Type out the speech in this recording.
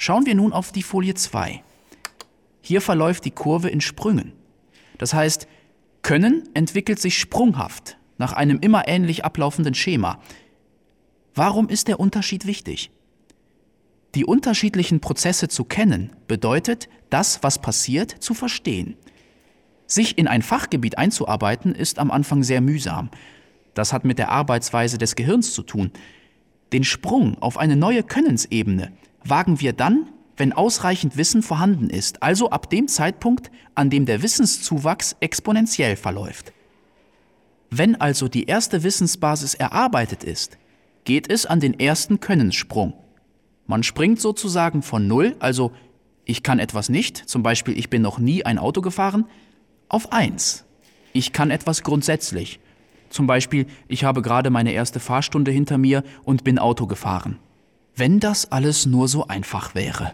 Schauen wir nun auf die Folie 2. Hier verläuft die Kurve in Sprüngen. Das heißt, Können entwickelt sich sprunghaft nach einem immer ähnlich ablaufenden Schema. Warum ist der Unterschied wichtig? Die unterschiedlichen Prozesse zu kennen bedeutet, das, was passiert, zu verstehen. Sich in ein Fachgebiet einzuarbeiten, ist am Anfang sehr mühsam. Das hat mit der Arbeitsweise des Gehirns zu tun. Den Sprung auf eine neue Könnensebene wagen wir dann, wenn ausreichend Wissen vorhanden ist, also ab dem Zeitpunkt, an dem der Wissenszuwachs exponentiell verläuft. Wenn also die erste Wissensbasis erarbeitet ist, geht es an den ersten Könnenssprung. Man springt sozusagen von Null, also ich kann etwas nicht, zum Beispiel ich bin noch nie ein Auto gefahren, auf eins. Ich kann etwas grundsätzlich. Zum Beispiel, ich habe gerade meine erste Fahrstunde hinter mir und bin Auto gefahren. Wenn das alles nur so einfach wäre.